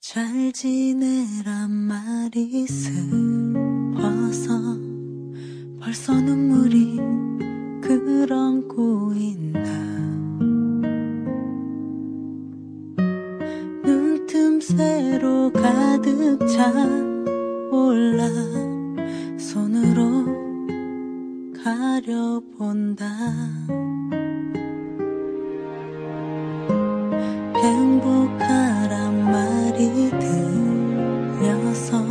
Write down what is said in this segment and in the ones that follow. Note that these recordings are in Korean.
잘 지내란 말이 슬퍼서 벌써 눈물이 그런 꼬인다 눈틈새로 가득 차 올라 손으로 가려본다. 행복하란 말 이 들려서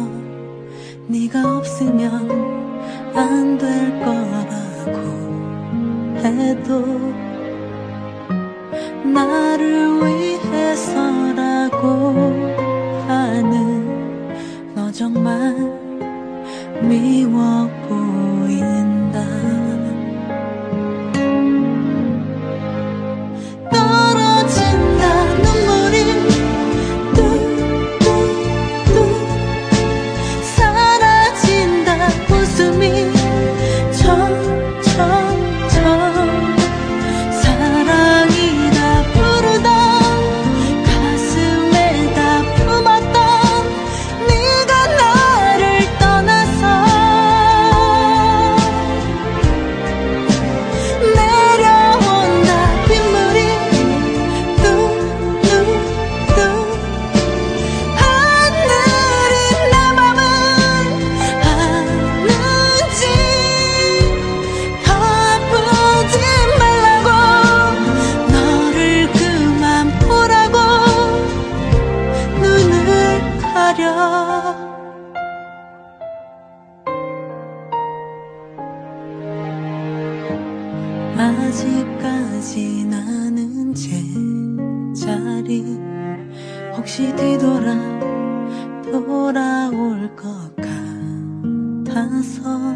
네가 없으면 안 될 거라고 해도 나를 위해서라고 하는 너 정말 미워 가려. 아직까지 나는 제자리 혹시 뒤돌아 돌아올 것 같아서